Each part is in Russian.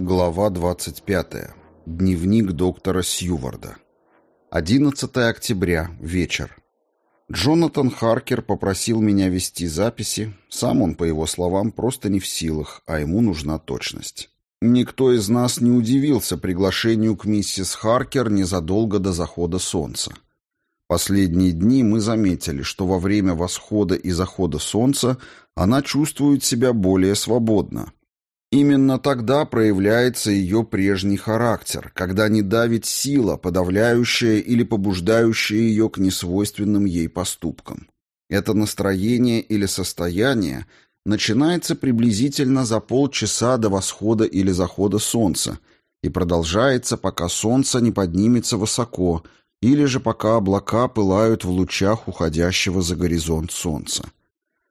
Глава 25. Дневник доктора Сьюварда. 11 октября. Вечер. Джонатан Харкер попросил меня вести записи. Сам он, по его словам, просто не в силах, а ему нужна точность. Никто из нас не удивился приглашению к миссис Харкер незадолго до захода солнца. Последние дни мы заметили, что во время восхода и захода солнца она чувствует себя более свободно, Именно тогда проявляется ее прежний характер, когда не давит сила, подавляющая или побуждающая ее к несвойственным ей поступкам. Это настроение или состояние начинается приблизительно за полчаса до восхода или захода солнца и продолжается, пока солнце не поднимется высоко или же пока облака пылают в лучах уходящего за горизонт солнца.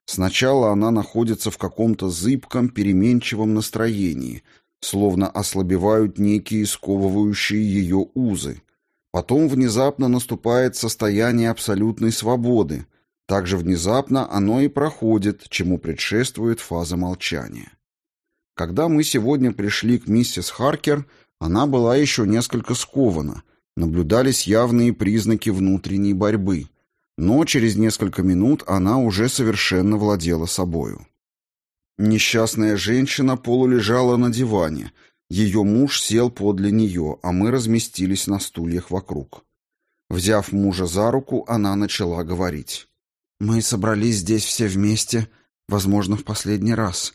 Сначала она находится в каком-то зыбком, переменчивом настроении, словно ослабевают некие сковывающие ее узы. Потом внезапно наступает состояние абсолютной свободы. Также внезапно оно и проходит, чему предшествует фаза молчания. Когда мы сегодня пришли к миссис Харкер, она была еще несколько скована. Наблюдались явные признаки внутренней борьбы – но через несколько минут она уже совершенно владела собою. Несчастная женщина полулежала на диване. Ее муж сел подле нее, а мы разместились на стульях вокруг. Взяв мужа за руку, она начала говорить. «Мы собрались здесь все вместе, возможно, в последний раз.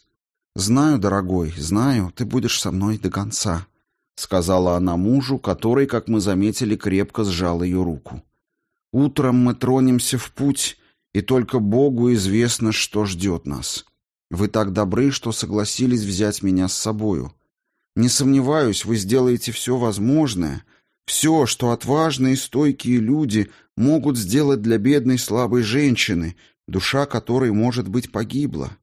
Знаю, дорогой, знаю, ты будешь со мной до конца», — сказала она мужу, который, как мы заметили, крепко сжал ее руку. Утром мы тронемся в путь, и только Богу известно, что ждет нас. Вы так добры, что согласились взять меня с собою. Не сомневаюсь, вы сделаете все возможное, все, что отважные и стойкие люди могут сделать для бедной слабой женщины, душа которой, может быть, погибла.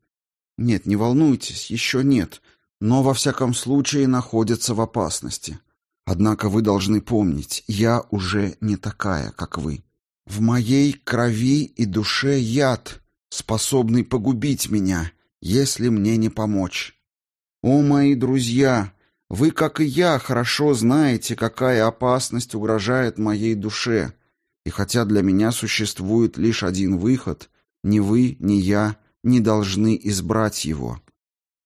Нет, не волнуйтесь, еще нет, но во всяком случае находится в опасности. Однако вы должны помнить, я уже не такая, как вы. В моей крови и душе яд, способный погубить меня, если мне не помочь. О, мои друзья, вы, как и я, хорошо знаете, какая опасность угрожает моей душе, и хотя для меня существует лишь один выход, ни вы, ни я не должны избрать его».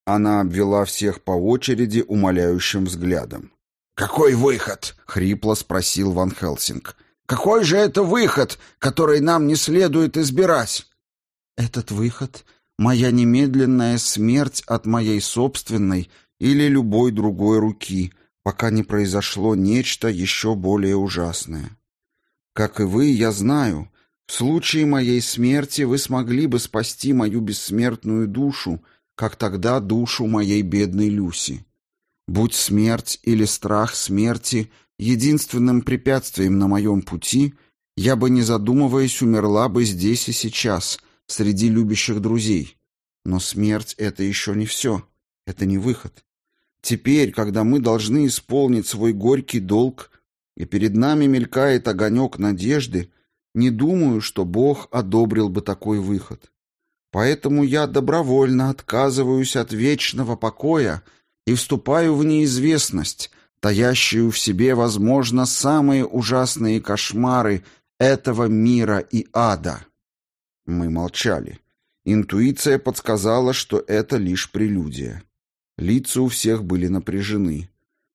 Она обвела всех по очереди умоляющим взглядом. «Какой выход?» — хрипло спросил Ван Хелсинг. Какой же это выход, который нам не следует избирать? Этот выход — моя немедленная смерть от моей собственной или любой другой руки, пока не произошло нечто еще более ужасное. Как и вы, я знаю, в случае моей смерти вы смогли бы спасти мою бессмертную душу, как тогда душу моей бедной Люси. Будь смерть или страх смерти — единственным препятствием на моем пути, я бы, не задумываясь, умерла бы здесь и сейчас, среди любящих друзей. Но смерть — это еще не все, это не выход. Теперь, когда мы должны исполнить свой горький долг, и перед нами мелькает огонек надежды, не думаю, что Бог одобрил бы такой выход. Поэтому я добровольно отказываюсь от вечного покоя и вступаю в неизвестность, таящую в себе, возможно, самые ужасные кошмары этого мира и ада. Мы молчали. Интуиция подсказала, что это лишь прелюдия. Лица у всех были напряжены.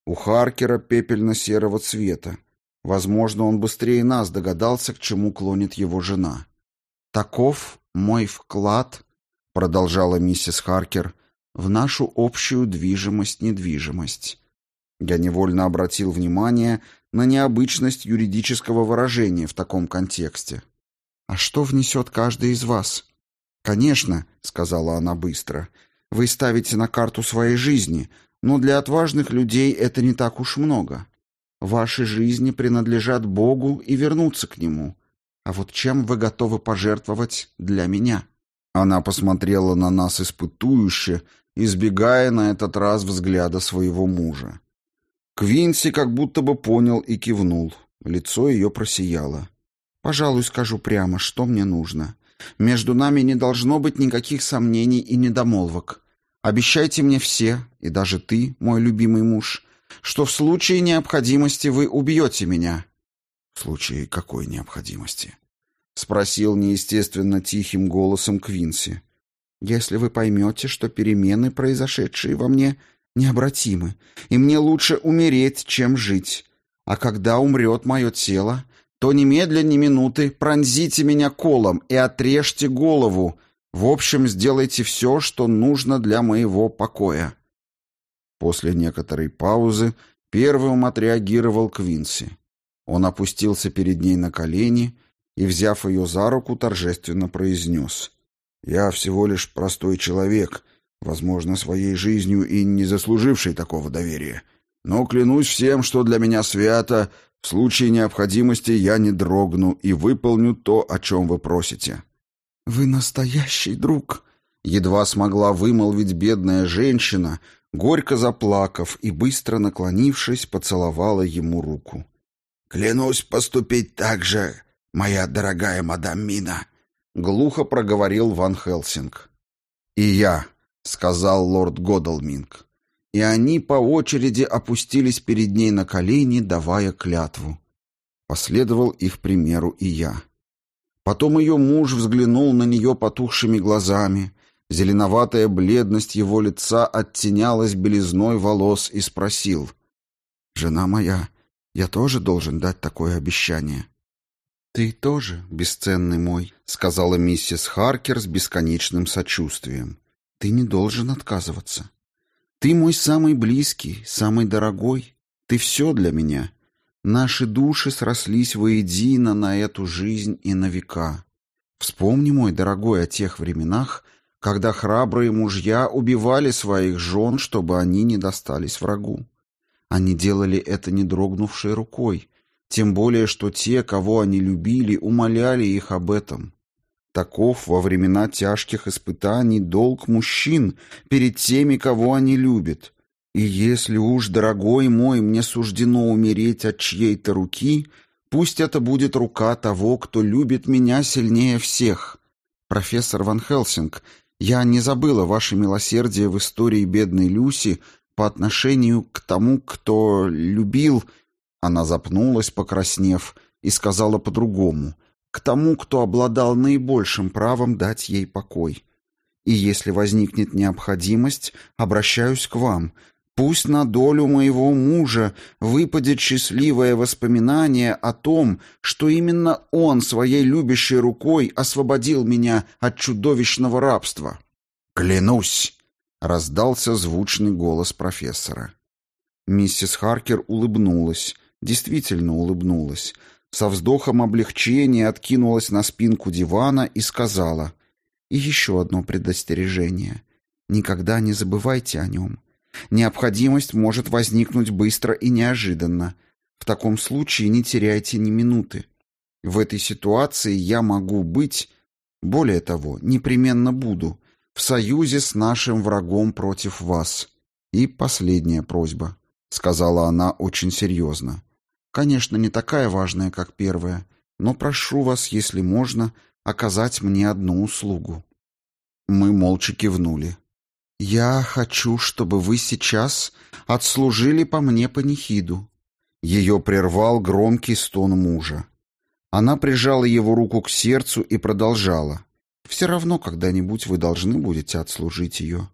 У Харкера пепельно-серого цвета. Возможно, он быстрее нас догадался, к чему клонит его жена. «Таков мой вклад», — продолжала миссис Харкер, — «в нашу общую движимость-недвижимость. Я невольно обратил внимание на необычность юридического выражения в таком контексте. «А что внесет каждый из вас?» «Конечно», — сказала она быстро, — «вы ставите на карту своей жизни, но для отважных людей это не так уж много. Ваши жизни принадлежат Богу и вернуться к Нему. А вот чем вы готовы пожертвовать для меня?» Она посмотрела на нас испытующе, избегая на этот раз взгляда своего мужа. Квинси как будто бы понял и кивнул. Лицо ее просияло. «Пожалуй, скажу прямо, что мне нужно. Между нами не должно быть никаких сомнений и недомолвок. Обещайте мне все, и даже ты, мой любимый муж, что в случае необходимости вы убьете меня». «В случае какой необходимости?» — спросил неестественно тихим голосом Квинси. «Если вы поймете, что перемены, произошедшие во мне, необратимы, и мне лучше умереть, чем жить. А когда умрет мое тело, то немедленно ни минуты пронзите меня колом и отрежьте голову. В общем, сделайте все, что нужно для моего покоя». После некоторой паузы первым отреагировал Квинси. Он опустился перед ней на колени и, взяв ее за руку, торжественно произнес. «Я всего лишь простой человек, возможно, своей жизнью и не заслуживший такого доверия. Но клянусь всем, что для меня свято, в случае необходимости я не дрогну и выполню то, о чем вы просите». «Вы настоящий друг», — едва смогла вымолвить бедная женщина, горько заплакав и, быстро наклонившись, поцеловала ему руку. «Клянусь поступить так же, моя дорогая мадам Мина», — глухо проговорил Ван Хелсинг. «И я», — сказал лорд Годалминг и они по очереди опустились перед ней на колени, давая клятву. Последовал их примеру и я. Потом ее муж взглянул на нее потухшими глазами, зеленоватая бледность его лица оттенялась белизной волос и спросил. «Жена моя, я тоже должен дать такое обещание?» «Ты тоже, бесценный мой», — сказала миссис Харкер с бесконечным сочувствием. «Ты не должен отказываться. Ты мой самый близкий, самый дорогой. Ты все для меня. Наши души срослись воедино на эту жизнь и на века. Вспомни, мой дорогой, о тех временах, когда храбрые мужья убивали своих жен, чтобы они не достались врагу. Они делали это не дрогнувшей рукой, тем более, что те, кого они любили, умоляли их об этом. Таков во времена тяжких испытаний долг мужчин перед теми, кого они любят. И если уж, дорогой мой, мне суждено умереть от чьей-то руки, пусть это будет рука того, кто любит меня сильнее всех. Профессор Ван Хелсинг, я не забыла ваше милосердие в истории бедной Люси по отношению к тому, кто любил... Она запнулась, покраснев, и сказала по-другому — к тому, кто обладал наибольшим правом дать ей покой. И если возникнет необходимость, обращаюсь к вам. Пусть на долю моего мужа выпадет счастливое воспоминание о том, что именно он своей любящей рукой освободил меня от чудовищного рабства. «Клянусь!» — раздался звучный голос профессора. Миссис Харкер улыбнулась, действительно улыбнулась, со вздохом облегчения откинулась на спинку дивана и сказала «И еще одно предостережение. Никогда не забывайте о нем. Необходимость может возникнуть быстро и неожиданно. В таком случае не теряйте ни минуты. В этой ситуации я могу быть, более того, непременно буду, в союзе с нашим врагом против вас. И последняя просьба», — сказала она очень серьезно. Конечно, не такая важная, как первая, но прошу вас, если можно, оказать мне одну услугу». Мы молча кивнули. «Я хочу, чтобы вы сейчас отслужили по мне панихиду». Ее прервал громкий стон мужа. Она прижала его руку к сердцу и продолжала. «Все равно когда-нибудь вы должны будете отслужить ее.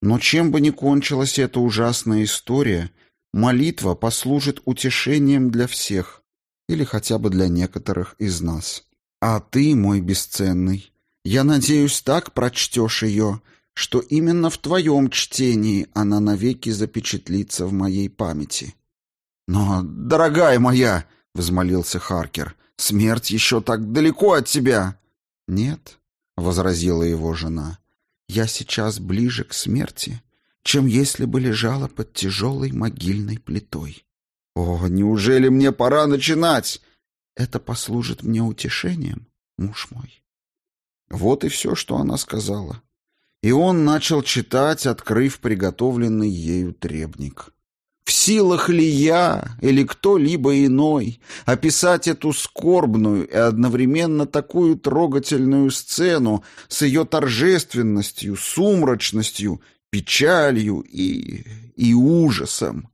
Но чем бы ни кончилась эта ужасная история, Молитва послужит утешением для всех, или хотя бы для некоторых из нас. А ты, мой бесценный, я надеюсь, так прочтешь ее, что именно в твоем чтении она навеки запечатлится в моей памяти. «Но, дорогая моя!» — взмолился Харкер. «Смерть еще так далеко от тебя!» «Нет», — возразила его жена, — «я сейчас ближе к смерти, чем если бы лежала под тяжелой могильной плитой. «О, неужели мне пора начинать?» «Это послужит мне утешением, муж мой». Вот и все, что она сказала. И он начал читать, открыв приготовленный ею требник. В силах ли я или кто-либо иной описать эту скорбную и одновременно такую трогательную сцену с ее торжественностью, сумрачностью печалью и... и ужасом.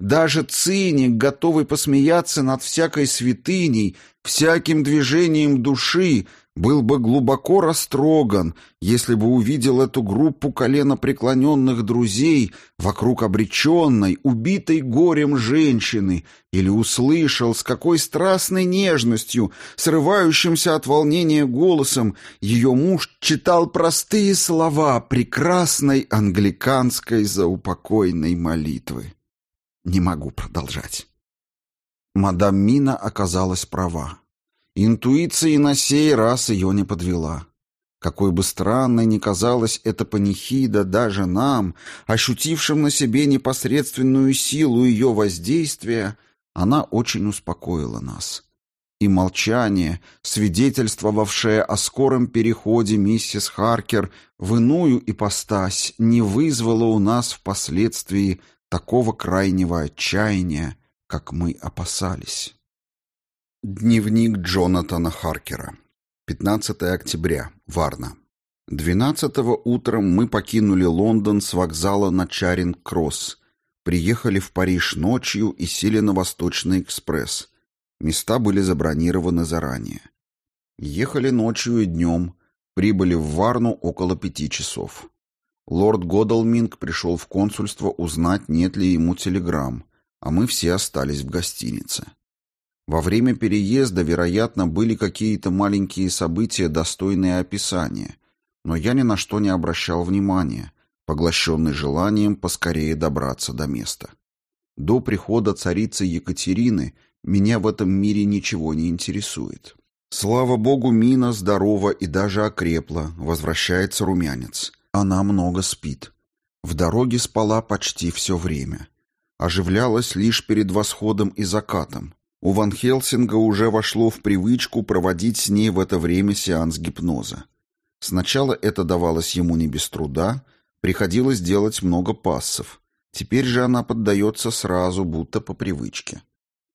Даже циник, готовый посмеяться над всякой святыней, всяким движением души, был бы глубоко растроган, если бы увидел эту группу коленопреклоненных друзей вокруг обреченной, убитой горем женщины, или услышал, с какой страстной нежностью, срывающимся от волнения голосом, ее муж читал простые слова прекрасной англиканской заупокойной молитвы. Не могу продолжать. Мадам Мина оказалась права. Интуиция и на сей раз ее не подвела. Какой бы странной ни казалась эта панихида даже нам, ощутившим на себе непосредственную силу ее воздействия, она очень успокоила нас. И молчание, свидетельствовавшее о скором переходе миссис Харкер в иную ипостась, не вызвало у нас впоследствии такого крайнего отчаяния, как мы опасались. Дневник Джонатана Харкера. 15 октября. Варна. 12 утром мы покинули Лондон с вокзала на Чаринг-Кросс, приехали в Париж ночью и сели на Восточный экспресс. Места были забронированы заранее. Ехали ночью и днем, прибыли в Варну около пяти часов. Лорд Годалминг пришел в консульство узнать, нет ли ему телеграмм, а мы все остались в гостинице. Во время переезда, вероятно, были какие-то маленькие события, достойные описания, но я ни на что не обращал внимания, поглощенный желанием поскорее добраться до места. До прихода царицы Екатерины меня в этом мире ничего не интересует. Слава богу, Мина здорова и даже окрепла, возвращается румянец. Она много спит. В дороге спала почти все время. Оживлялась лишь перед восходом и закатом. У Ван Хелсинга уже вошло в привычку проводить с ней в это время сеанс гипноза. Сначала это давалось ему не без труда, приходилось делать много пассов. Теперь же она поддается сразу, будто по привычке.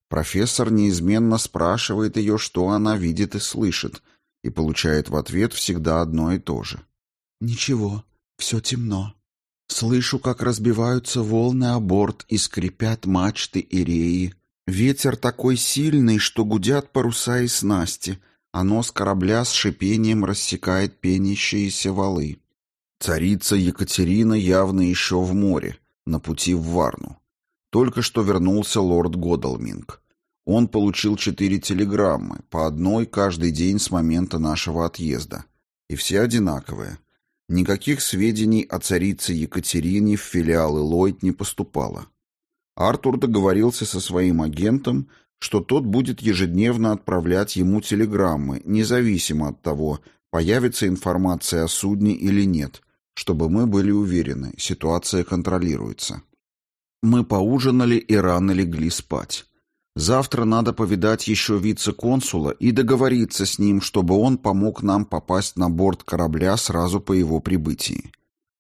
Профессор неизменно спрашивает ее, что она видит и слышит, и получает в ответ всегда одно и то же. «Ничего, все темно. Слышу, как разбиваются волны о борт и скрипят мачты и реи. Ветер такой сильный, что гудят паруса и снасти, а нос корабля с шипением рассекает пенящиеся валы. Царица Екатерина явно еще в море, на пути в Варну. Только что вернулся лорд Годалминг. Он получил четыре телеграммы, по одной каждый день с момента нашего отъезда. И все одинаковые. Никаких сведений о царице Екатерине в филиалы Ллойд не поступало. Артур договорился со своим агентом, что тот будет ежедневно отправлять ему телеграммы, независимо от того, появится информация о судне или нет, чтобы мы были уверены, ситуация контролируется. Мы поужинали и рано легли спать. Завтра надо повидать еще вице-консула и договориться с ним, чтобы он помог нам попасть на борт корабля сразу по его прибытии.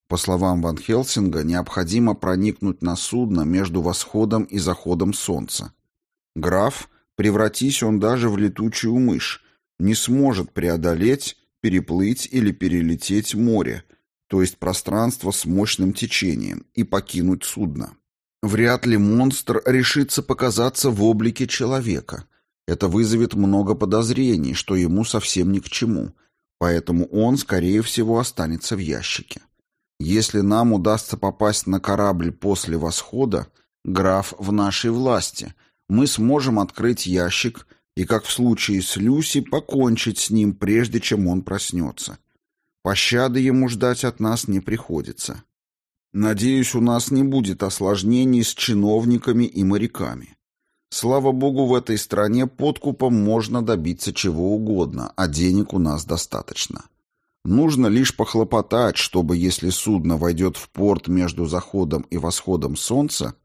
По словам Ван Хелсинга, необходимо проникнуть на судно между восходом и заходом солнца. Граф, превратись он даже в летучую мышь, не сможет преодолеть, переплыть или перелететь море, то есть пространство с мощным течением, и покинуть судно. Вряд ли монстр решится показаться в облике человека. Это вызовет много подозрений, что ему совсем ни к чему, поэтому он, скорее всего, останется в ящике. Если нам удастся попасть на корабль после восхода, граф в нашей власти, мы сможем открыть ящик и, как в случае с Люси, покончить с ним, прежде чем он проснется. Пощады ему ждать от нас не приходится. Надеюсь, у нас не будет осложнений с чиновниками и моряками. Слава богу, в этой стране подкупом можно добиться чего угодно, а денег у нас достаточно. Нужно лишь похлопотать, чтобы, если судно войдет в порт между заходом и восходом солнца,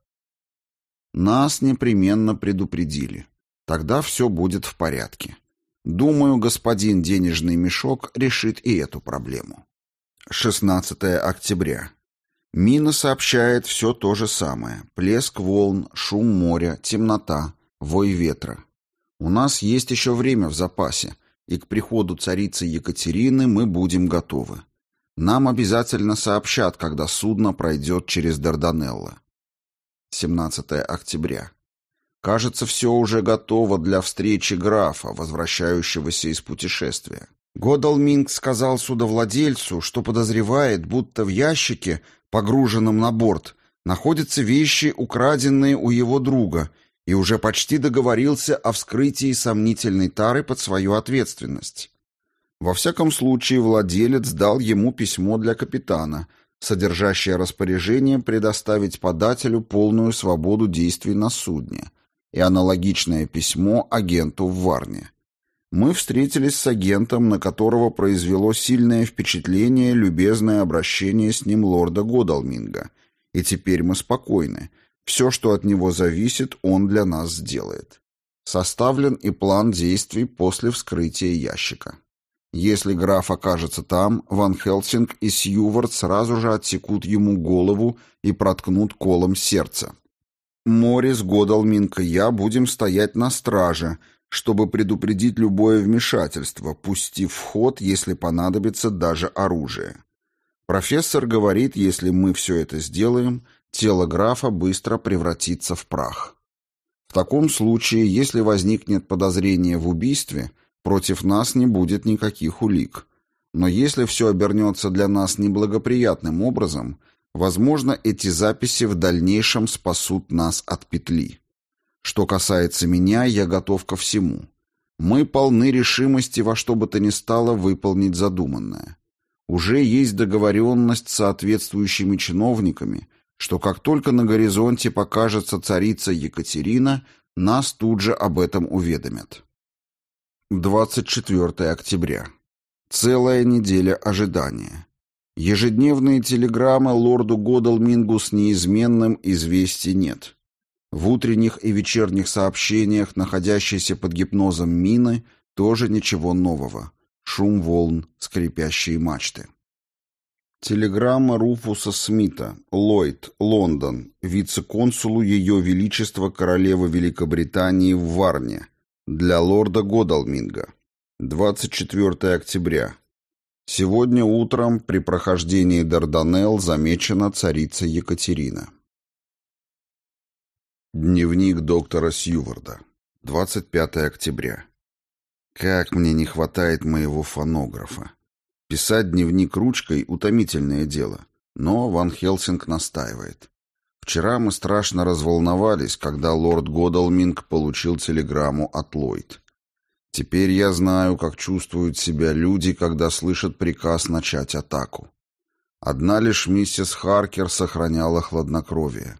нас непременно предупредили. Тогда все будет в порядке. Думаю, господин денежный мешок решит и эту проблему. 16 октября. Мина сообщает все то же самое. Плеск волн, шум моря, темнота, вой ветра. У нас есть еще время в запасе, и к приходу царицы Екатерины мы будем готовы. Нам обязательно сообщат, когда судно пройдет через Дарданелло. 17 октября. Кажется, все уже готово для встречи графа, возвращающегося из путешествия. Годалминг сказал судовладельцу, что подозревает, будто в ящике, погруженном на борт, находятся вещи, украденные у его друга, и уже почти договорился о вскрытии сомнительной тары под свою ответственность. Во всяком случае, владелец дал ему письмо для капитана, содержащее распоряжение предоставить подателю полную свободу действий на судне – и аналогичное письмо агенту в Варне. Мы встретились с агентом, на которого произвело сильное впечатление любезное обращение с ним лорда Годалминга, и теперь мы спокойны. Все, что от него зависит, он для нас сделает. Составлен и план действий после вскрытия ящика. Если граф окажется там, Ван Хелсинг и Сьювард сразу же отсекут ему голову и проткнут колом сердце. Морис, Годалминг и я будем стоять на страже, чтобы предупредить любое вмешательство, пустив в ход, если понадобится даже оружие. Профессор говорит, если мы все это сделаем, тело графа быстро превратится в прах. В таком случае, если возникнет подозрение в убийстве, против нас не будет никаких улик. Но если все обернется для нас неблагоприятным образом – Возможно, эти записи в дальнейшем спасут нас от петли. Что касается меня, я готов ко всему. Мы полны решимости во что бы то ни стало выполнить задуманное. Уже есть договоренность с соответствующими чиновниками, что как только на горизонте покажется царица Екатерина, нас тут же об этом уведомят. 24 октября. Целая неделя ожидания. Ежедневные телеграммы лорду Годалмингу с неизменным известий нет. В утренних и вечерних сообщениях, находящиеся под гипнозом мины, тоже ничего нового. Шум волн, скрипящие мачты. Телеграмма Руфуса Смита, Ллойд, Лондон, вице-консулу Ее Величества Королевы Великобритании в Варне, для лорда Годалминга. 24 октября. Сегодня утром при прохождении Дарданелл замечена царица Екатерина. Дневник доктора Сьюварда. 25 октября. Как мне не хватает моего фонографа. Писать дневник ручкой — утомительное дело, но Ван Хелсинг настаивает. Вчера мы страшно разволновались, когда лорд Годалминг получил телеграмму от Ллойд. Теперь я знаю, как чувствуют себя люди, когда слышат приказ начать атаку. Одна лишь миссис Харкер сохраняла хладнокровие.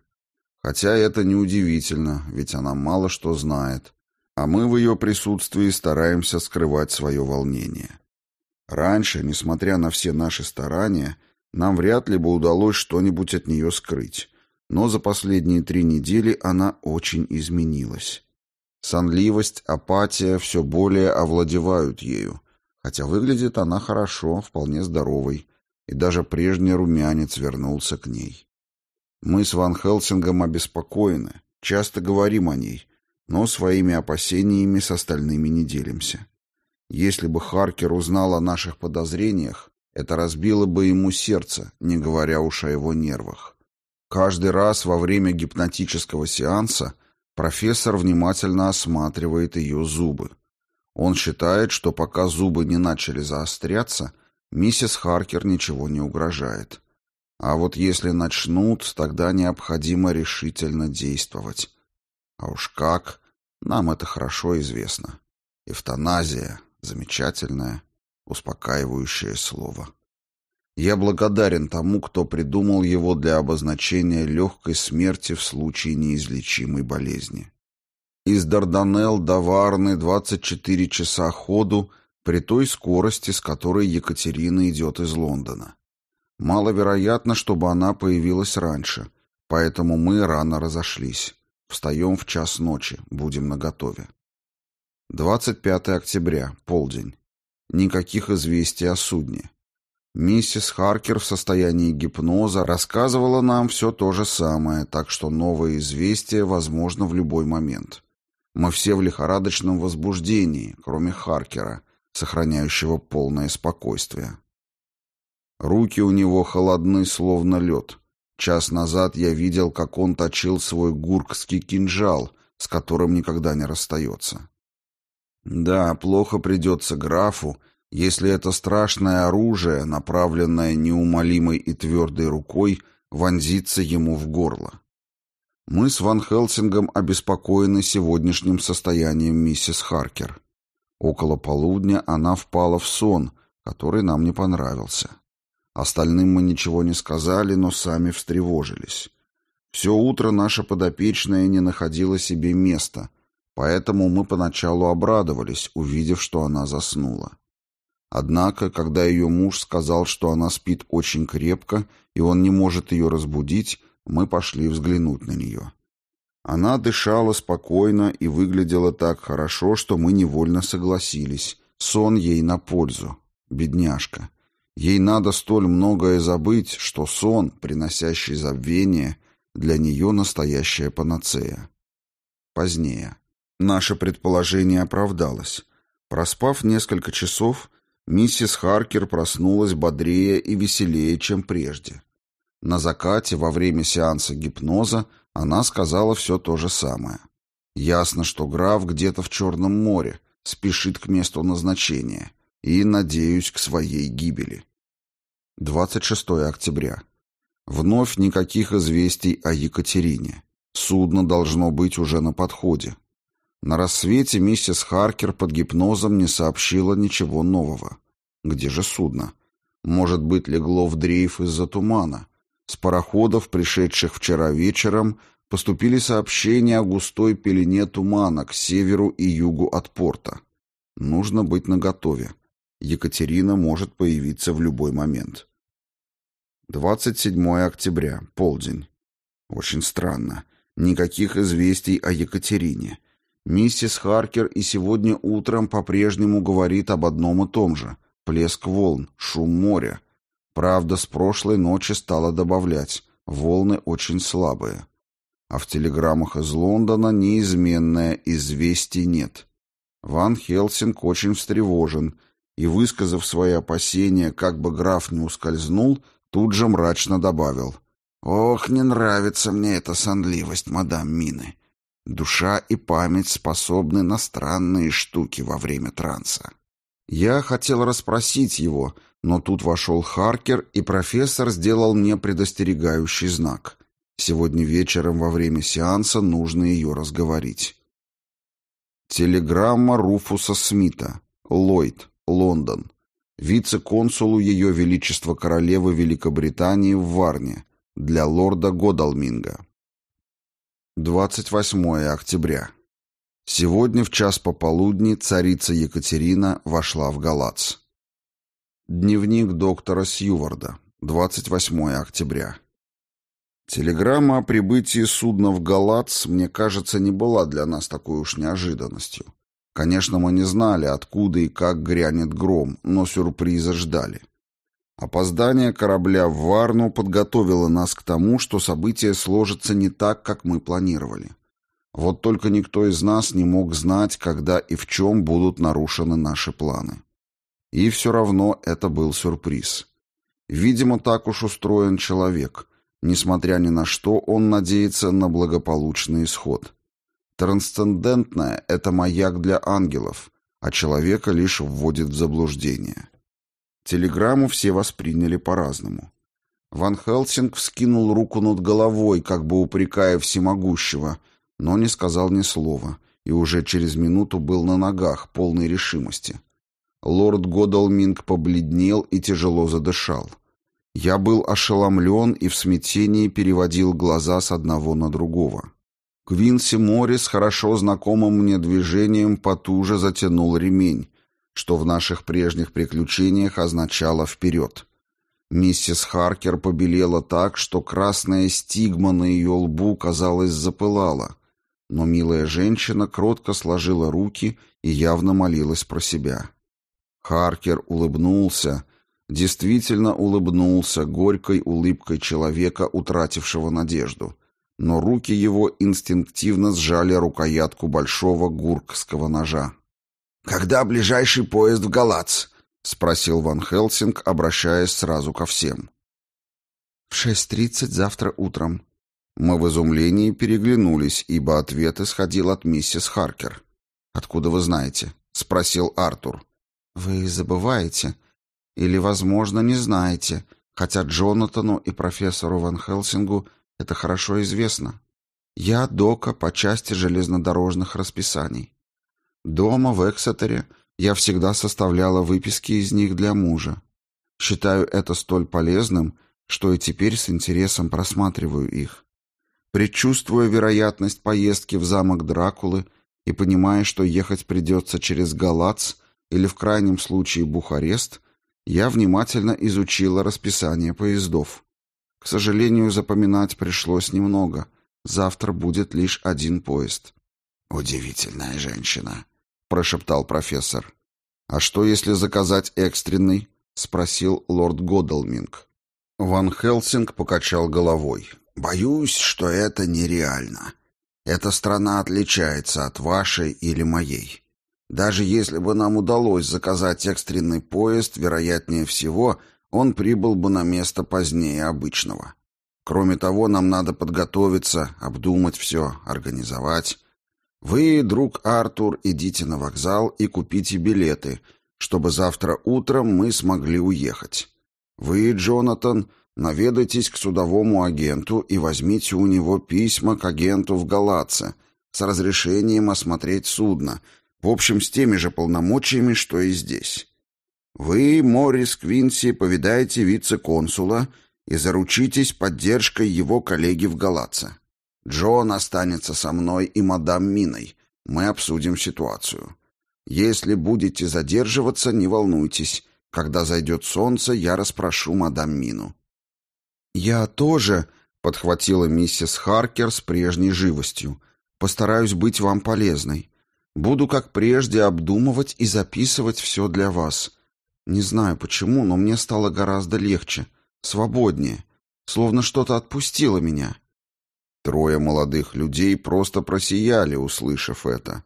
Хотя это неудивительно, ведь она мало что знает, а мы в ее присутствии стараемся скрывать свое волнение. Раньше, несмотря на все наши старания, нам вряд ли бы удалось что-нибудь от нее скрыть, но за последние три недели она очень изменилась. Сонливость, апатия все более овладевают ею, хотя выглядит она хорошо, вполне здоровой, и даже прежний румянец вернулся к ней. Мы с Ван Хелсингом обеспокоены, часто говорим о ней, но своими опасениями с остальными не делимся. Если бы Харкер узнал о наших подозрениях, это разбило бы ему сердце, не говоря уж о его нервах. Каждый раз во время гипнотического сеанса Профессор внимательно осматривает ее зубы. Он считает, что пока зубы не начали заостряться, миссис Харкер ничего не угрожает. А вот если начнут, тогда необходимо решительно действовать. А уж как, нам это хорошо известно. Эвтаназия — замечательное, успокаивающее слово. Я благодарен тому, кто придумал его для обозначения легкой смерти в случае неизлечимой болезни. Из Дарданелл до Варны 24 часа ходу при той скорости, с которой Екатерина идет из Лондона. Маловероятно, чтобы она появилась раньше, поэтому мы рано разошлись. Встаем в час ночи, будем наготове. 25 октября, полдень. Никаких известий о судне. Миссис Харкер в состоянии гипноза рассказывала нам все то же самое, так что новое известие возможно в любой момент. Мы все в лихорадочном возбуждении, кроме Харкера, сохраняющего полное спокойствие. Руки у него холодны, словно лед. Час назад я видел, как он точил свой гуркский кинжал, с которым никогда не расстается. Да, плохо придется графу, если это страшное оружие, направленное неумолимой и твердой рукой, вонзится ему в горло. Мы с Ван Хелсингом обеспокоены сегодняшним состоянием миссис Харкер. Около полудня она впала в сон, который нам не понравился. Остальным мы ничего не сказали, но сами встревожились. Все утро наша подопечная не находила себе места, поэтому мы поначалу обрадовались, увидев, что она заснула. Однако, когда ее муж сказал, что она спит очень крепко, и он не может ее разбудить, мы пошли взглянуть на нее. Она дышала спокойно и выглядела так хорошо, что мы невольно согласились. Сон ей на пользу. Бедняжка. Ей надо столь многое забыть, что сон, приносящий забвение, для нее настоящая панацея. Позднее. Наше предположение оправдалось. Проспав несколько часов, миссис Харкер проснулась бодрее и веселее, чем прежде. На закате, во время сеанса гипноза, она сказала все то же самое. Ясно, что граф где-то в Черном море, спешит к месту назначения и, надеюсь, к своей гибели. 26 октября. Вновь никаких известий о Екатерине. Судно должно быть уже на подходе. На рассвете миссис Харкер под гипнозом не сообщила ничего нового. Где же судно? Может быть, легло в дрейф из-за тумана? С пароходов, пришедших вчера вечером, поступили сообщения о густой пелене тумана к северу и югу от порта. Нужно быть наготове. Екатерина может появиться в любой момент. 27 октября, полдень. Очень странно. Никаких известий о Екатерине. Миссис Харкер и сегодня утром по-прежнему говорит об одном и том же. Плеск волн, шум моря. Правда, с прошлой ночи стала добавлять. Волны очень слабые. А в телеграммах из Лондона неизменное известий нет. Ван Хелсинг очень встревожен и, высказав свои опасения, как бы граф не ускользнул, Тут же мрачно добавил. «Ох, не нравится мне эта сонливость, мадам Мины. Душа и память способны на странные штуки во время транса». Я хотел расспросить его, но тут вошел Харкер, и профессор сделал мне предостерегающий знак. Сегодня вечером во время сеанса нужно ее разговорить. Телеграмма Руфуса Смита. Ллойд, Лондон вице-консулу Ее Величества Королевы Великобритании в Варне для лорда Годалминга. 28 октября. Сегодня в час пополудни царица Екатерина вошла в Галац. Дневник доктора Сьюварда. 28 октября. Телеграмма о прибытии судна в Галац, мне кажется, не была для нас такой уж неожиданностью. Конечно, мы не знали, откуда и как грянет гром, но сюрприза ждали. Опоздание корабля в Варну подготовило нас к тому, что события сложатся не так, как мы планировали. Вот только никто из нас не мог знать, когда и в чем будут нарушены наши планы. И все равно это был сюрприз. Видимо, так уж устроен человек. Несмотря ни на что, он надеется на благополучный исход. Трансцендентное — это маяк для ангелов, а человека лишь вводит в заблуждение. Телеграмму все восприняли по-разному. Ван Хелсинг вскинул руку над головой, как бы упрекая всемогущего, но не сказал ни слова, и уже через минуту был на ногах, полной решимости. Лорд Годалминг побледнел и тяжело задышал. Я был ошеломлен и в смятении переводил глаза с одного на другого. Квинси Моррис хорошо знакомым мне движением потуже затянул ремень, что в наших прежних приключениях означало «вперед». Миссис Харкер побелела так, что красная стигма на ее лбу, казалось, запылала, но милая женщина кротко сложила руки и явно молилась про себя. Харкер улыбнулся, действительно улыбнулся горькой улыбкой человека, утратившего надежду — но руки его инстинктивно сжали рукоятку большого гуркского ножа. «Когда ближайший поезд в Галац?» — спросил Ван Хелсинг, обращаясь сразу ко всем. «В шесть тридцать завтра утром». Мы в изумлении переглянулись, ибо ответ исходил от миссис Харкер. «Откуда вы знаете?» — спросил Артур. «Вы забываете. Или, возможно, не знаете, хотя Джонатану и профессору Ван Хелсингу это хорошо известно. Я дока по части железнодорожных расписаний. Дома в Эксетере я всегда составляла выписки из них для мужа. Считаю это столь полезным, что и теперь с интересом просматриваю их. Предчувствуя вероятность поездки в замок Дракулы и понимая, что ехать придется через Галац или в крайнем случае Бухарест, я внимательно изучила расписание поездов. К сожалению, запоминать пришлось немного. Завтра будет лишь один поезд. «Удивительная женщина», — прошептал профессор. «А что, если заказать экстренный?» — спросил лорд Годалминг. Ван Хелсинг покачал головой. «Боюсь, что это нереально. Эта страна отличается от вашей или моей. Даже если бы нам удалось заказать экстренный поезд, вероятнее всего, он прибыл бы на место позднее обычного. Кроме того, нам надо подготовиться, обдумать все, организовать. Вы, друг Артур, идите на вокзал и купите билеты, чтобы завтра утром мы смогли уехать. Вы, Джонатан, наведайтесь к судовому агенту и возьмите у него письма к агенту в Галаце с разрешением осмотреть судно, в общем, с теми же полномочиями, что и здесь. Вы, Моррис Квинси, повидаете вице-консула и заручитесь поддержкой его коллеги в Галаце. Джон останется со мной и мадам Миной. Мы обсудим ситуацию. Если будете задерживаться, не волнуйтесь. Когда зайдет солнце, я расспрошу мадам Мину». «Я тоже», — подхватила миссис Харкер с прежней живостью, — «постараюсь быть вам полезной. Буду, как прежде, обдумывать и записывать все для вас. Не знаю почему, но мне стало гораздо легче, свободнее, словно что-то отпустило меня. Трое молодых людей просто просияли, услышав это.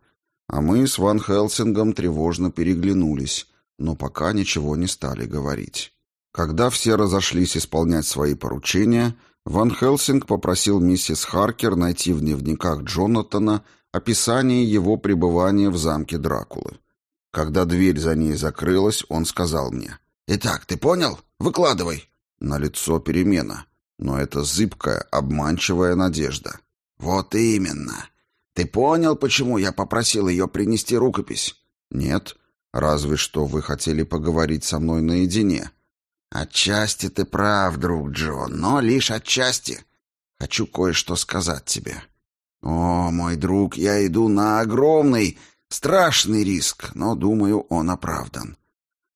А мы с Ван Хелсингом тревожно переглянулись, но пока ничего не стали говорить. Когда все разошлись исполнять свои поручения, Ван Хелсинг попросил миссис Харкер найти в дневниках Джонатана описание его пребывания в замке Дракулы. Когда дверь за ней закрылась, он сказал мне. «Итак, ты понял? Выкладывай». На лицо перемена. Но это зыбкая, обманчивая надежда. «Вот именно. Ты понял, почему я попросил ее принести рукопись?» «Нет. Разве что вы хотели поговорить со мной наедине». «Отчасти ты прав, друг Джон, но лишь отчасти. Хочу кое-что сказать тебе. О, мой друг, я иду на огромный, Страшный риск, но, думаю, он оправдан.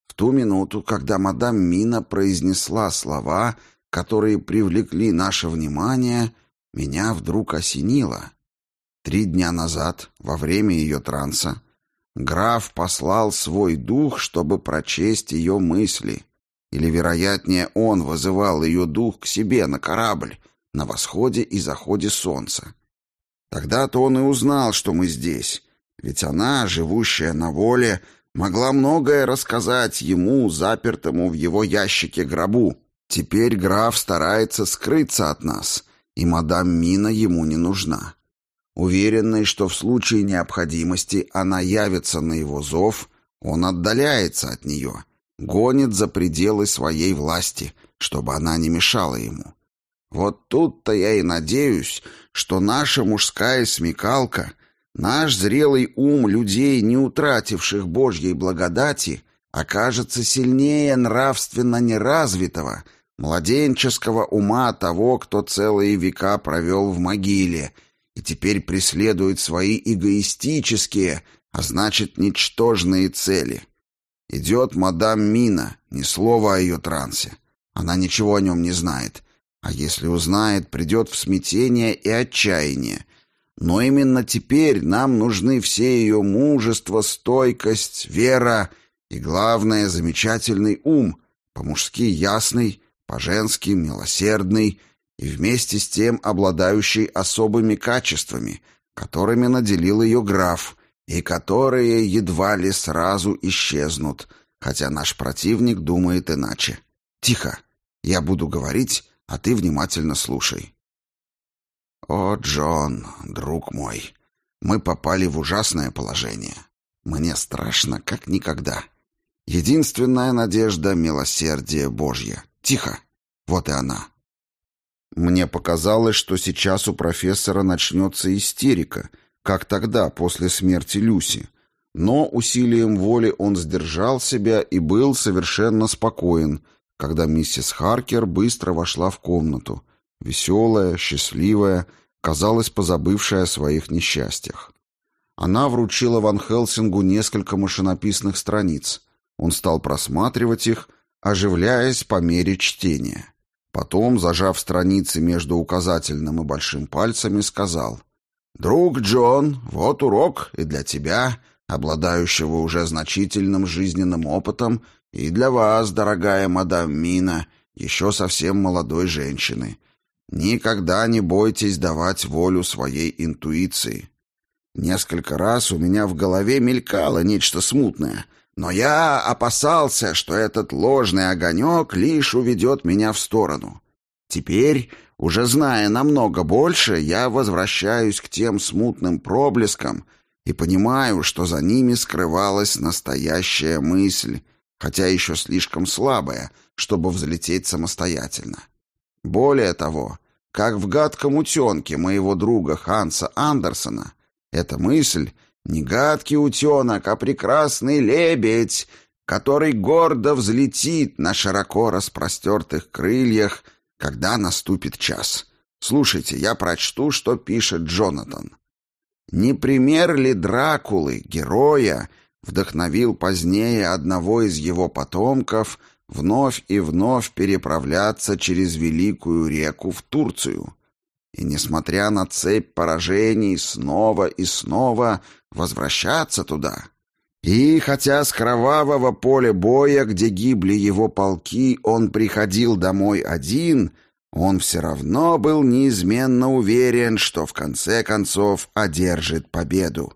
В ту минуту, когда мадам Мина произнесла слова, которые привлекли наше внимание, меня вдруг осенило. Три дня назад, во время ее транса, граф послал свой дух, чтобы прочесть ее мысли. Или, вероятнее, он вызывал ее дух к себе на корабль на восходе и заходе солнца. Тогда-то он и узнал, что мы здесь, ведь она, живущая на воле, могла многое рассказать ему, запертому в его ящике гробу. Теперь граф старается скрыться от нас, и мадам Мина ему не нужна. Уверенный, что в случае необходимости она явится на его зов, он отдаляется от нее, гонит за пределы своей власти, чтобы она не мешала ему. Вот тут-то я и надеюсь, что наша мужская смекалка Наш зрелый ум людей, не утративших Божьей благодати, окажется сильнее нравственно неразвитого, младенческого ума того, кто целые века провел в могиле и теперь преследует свои эгоистические, а значит, ничтожные цели. Идет мадам Мина, ни слова о ее трансе. Она ничего о нем не знает, а если узнает, придет в смятение и отчаяние, но именно теперь нам нужны все ее мужество, стойкость, вера и, главное, замечательный ум, по-мужски ясный, по-женски милосердный и вместе с тем обладающий особыми качествами, которыми наделил ее граф, и которые едва ли сразу исчезнут, хотя наш противник думает иначе. Тихо, я буду говорить, а ты внимательно слушай. О, Джон, друг мой, мы попали в ужасное положение. Мне страшно, как никогда. Единственная надежда — милосердие Божье. Тихо, вот и она. Мне показалось, что сейчас у профессора начнется истерика, как тогда, после смерти Люси. Но усилием воли он сдержал себя и был совершенно спокоен, когда миссис Харкер быстро вошла в комнату, веселая, счастливая, казалось, позабывшая о своих несчастьях. Она вручила Ван Хелсингу несколько машинописных страниц. Он стал просматривать их, оживляясь по мере чтения. Потом, зажав страницы между указательным и большим пальцами, сказал «Друг Джон, вот урок и для тебя, обладающего уже значительным жизненным опытом, и для вас, дорогая мадам Мина, еще совсем молодой женщины. Никогда не бойтесь давать волю своей интуиции. Несколько раз у меня в голове мелькало нечто смутное, но я опасался, что этот ложный огонек лишь уведет меня в сторону. Теперь, уже зная намного больше, я возвращаюсь к тем смутным проблескам и понимаю, что за ними скрывалась настоящая мысль, хотя еще слишком слабая, чтобы взлететь самостоятельно. Более того, как в гадком утенке моего друга Ханса Андерсона, эта мысль — не гадкий утенок, а прекрасный лебедь, который гордо взлетит на широко распростертых крыльях, когда наступит час. Слушайте, я прочту, что пишет Джонатан. Не пример ли Дракулы, героя, вдохновил позднее одного из его потомков вновь и вновь переправляться через Великую реку в Турцию. И, несмотря на цепь поражений, снова и снова возвращаться туда. И хотя с кровавого поля боя, где гибли его полки, он приходил домой один, он все равно был неизменно уверен, что в конце концов одержит победу.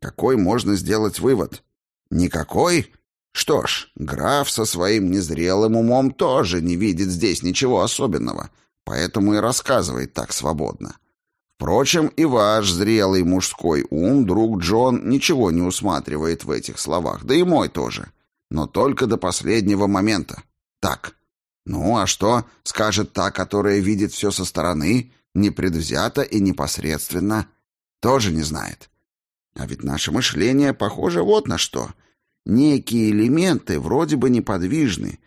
Какой можно сделать вывод? Никакой? Что ж, граф со своим незрелым умом тоже не видит здесь ничего особенного, поэтому и рассказывает так свободно. Впрочем, и ваш зрелый мужской ум, друг Джон, ничего не усматривает в этих словах, да и мой тоже. Но только до последнего момента. Так. Ну, а что скажет та, которая видит все со стороны, непредвзято и непосредственно? Тоже не знает. А ведь наше мышление похоже вот на что. Некие элементы вроде бы неподвижны,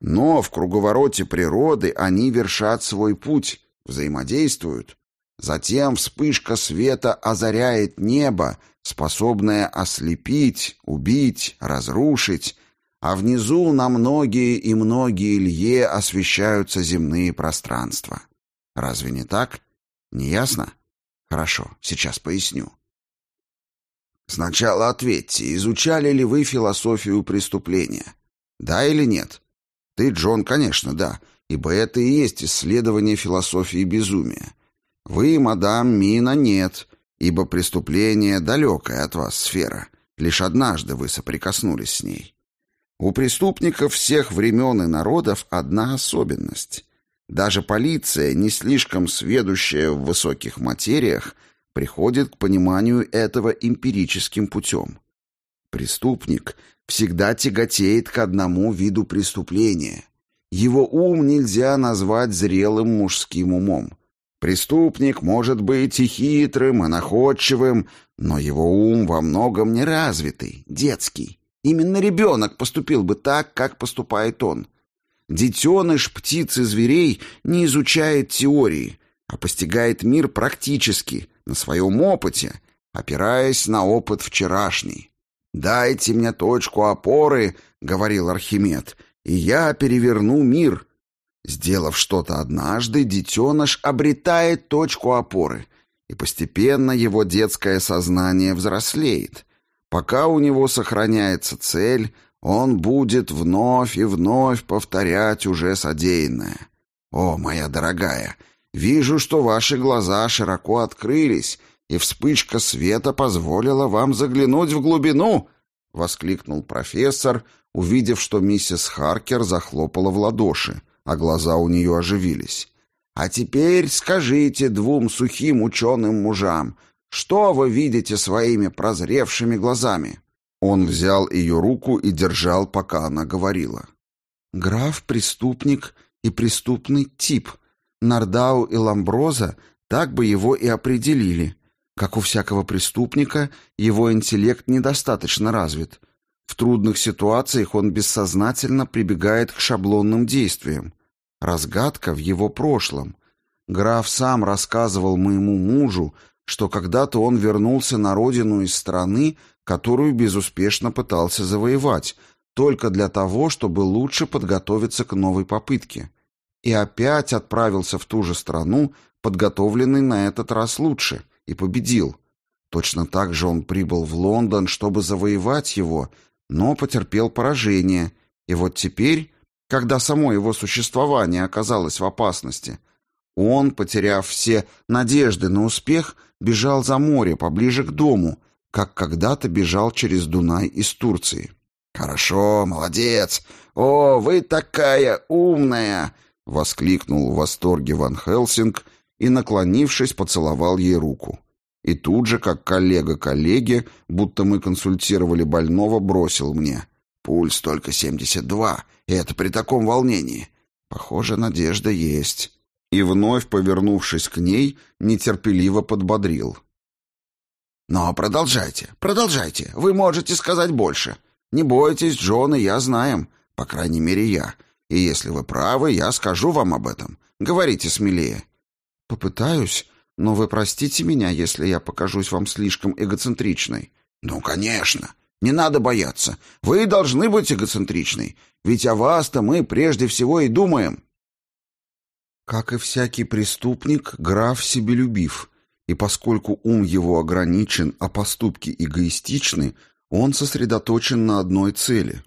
но в круговороте природы они вершат свой путь, взаимодействуют. Затем вспышка света озаряет небо, способное ослепить, убить, разрушить, а внизу на многие и многие лье освещаются земные пространства. Разве не так? Не ясно? Хорошо, сейчас поясню. Сначала ответьте, изучали ли вы философию преступления? Да или нет? Ты, Джон, конечно, да, ибо это и есть исследование философии безумия. Вы, мадам Мина, нет, ибо преступление — далекая от вас сфера. Лишь однажды вы соприкоснулись с ней. У преступников всех времен и народов одна особенность. Даже полиция, не слишком сведущая в высоких материях, приходит к пониманию этого эмпирическим путем. Преступник всегда тяготеет к одному виду преступления. Его ум нельзя назвать зрелым мужским умом. Преступник может быть и хитрым, и находчивым, но его ум во многом неразвитый, детский. Именно ребенок поступил бы так, как поступает он. Детеныш птиц и зверей не изучает теории, а постигает мир практически, на своем опыте, опираясь на опыт вчерашний. «Дайте мне точку опоры», — говорил Архимед, — «и я переверну мир». Сделав что-то однажды, детеныш обретает точку опоры, и постепенно его детское сознание взрослеет. Пока у него сохраняется цель, он будет вновь и вновь повторять уже содеянное. «О, моя дорогая, Вижу, что ваши глаза широко открылись, и вспышка света позволила вам заглянуть в глубину. — воскликнул профессор, увидев, что миссис Харкер захлопала в ладоши, а глаза у нее оживились. «А теперь скажите двум сухим ученым мужам, что вы видите своими прозревшими глазами?» Он взял ее руку и держал, пока она говорила. «Граф — преступник и преступный тип. Нардау и Ламброза так бы его и определили. Как у всякого преступника, его интеллект недостаточно развит. В трудных ситуациях он бессознательно прибегает к шаблонным действиям. Разгадка в его прошлом. Граф сам рассказывал моему мужу, что когда-то он вернулся на родину из страны, которую безуспешно пытался завоевать, только для того, чтобы лучше подготовиться к новой попытке. И опять отправился в ту же страну, подготовленный на этот раз лучше, и победил. Точно так же он прибыл в Лондон, чтобы завоевать его, но потерпел поражение, и вот теперь, когда само его существование оказалось в опасности, он, потеряв все надежды на успех, бежал за море, поближе к дому, как когда-то бежал через Дунай из Турции. «Хорошо, молодец! О, вы такая умная!» — воскликнул в восторге Ван Хелсинг и, наклонившись, поцеловал ей руку. И тут же, как коллега коллеге, будто мы консультировали больного, бросил мне. «Пульс только 72, и это при таком волнении. Похоже, надежда есть». И вновь, повернувшись к ней, нетерпеливо подбодрил. «Но продолжайте, продолжайте. Вы можете сказать больше. Не бойтесь, Джон и я знаем. По крайней мере, я. И если вы правы, я скажу вам об этом. Говорите смелее». «Попытаюсь, но вы простите меня, если я покажусь вам слишком эгоцентричной». «Ну, конечно. Не надо бояться. Вы должны быть эгоцентричной. Ведь о вас-то мы прежде всего и думаем». Как и всякий преступник, граф себелюбив, и поскольку ум его ограничен, а поступки эгоистичны, он сосредоточен на одной цели.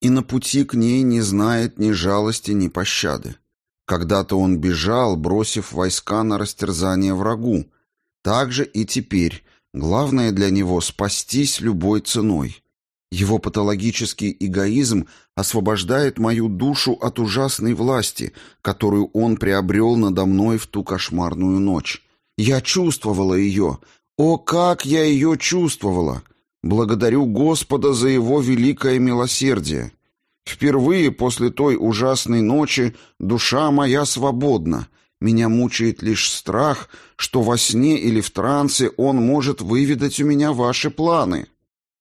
И на пути к ней не знает ни жалости, ни пощады. Когда-то он бежал, бросив войска на растерзание врагу. Так же и теперь. Главное для него — спастись любой ценой. Его патологический эгоизм освобождает мою душу от ужасной власти, которую он приобрел надо мной в ту кошмарную ночь. Я чувствовала ее. О, как я ее чувствовала! Благодарю Господа за его великое милосердие. Впервые после той ужасной ночи душа моя свободна. Меня мучает лишь страх, что во сне или в трансе он может выведать у меня ваши планы.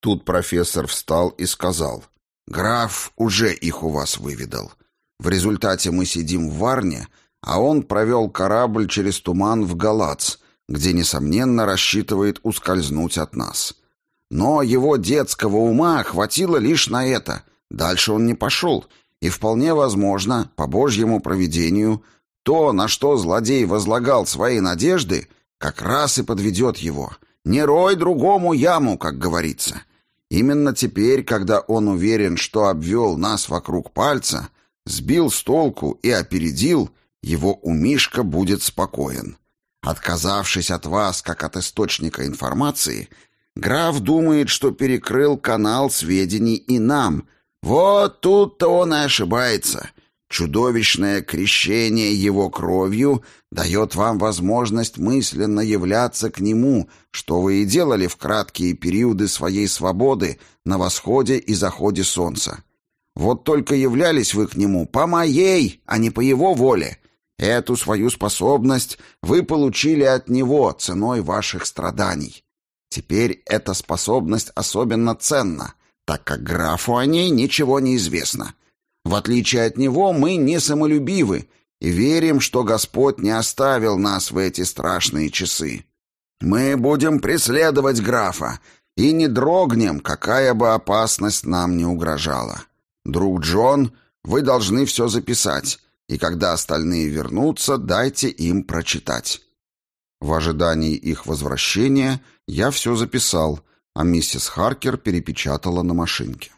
Тут профессор встал и сказал, «Граф уже их у вас выведал. В результате мы сидим в Варне, а он провел корабль через туман в Галац, где, несомненно, рассчитывает ускользнуть от нас. Но его детского ума хватило лишь на это. Дальше он не пошел, и вполне возможно, по Божьему провидению, то, на что злодей возлагал свои надежды, как раз и подведет его. «Не рой другому яму», как говорится». Именно теперь, когда он уверен, что обвел нас вокруг пальца, сбил с толку и опередил, его умишка будет спокоен. Отказавшись от вас, как от источника информации, граф думает, что перекрыл канал сведений и нам. Вот тут-то он и ошибается. Чудовищное крещение его кровью дает вам возможность мысленно являться к нему, что вы и делали в краткие периоды своей свободы на восходе и заходе солнца. Вот только являлись вы к нему по моей, а не по его воле. Эту свою способность вы получили от него ценой ваших страданий. Теперь эта способность особенно ценна, так как графу о ней ничего не известно. В отличие от него, мы не самолюбивы и верим, что Господь не оставил нас в эти страшные часы. Мы будем преследовать графа и не дрогнем, какая бы опасность нам не угрожала. Друг Джон, вы должны все записать, и когда остальные вернутся, дайте им прочитать». В ожидании их возвращения я все записал, а миссис Харкер перепечатала на машинке.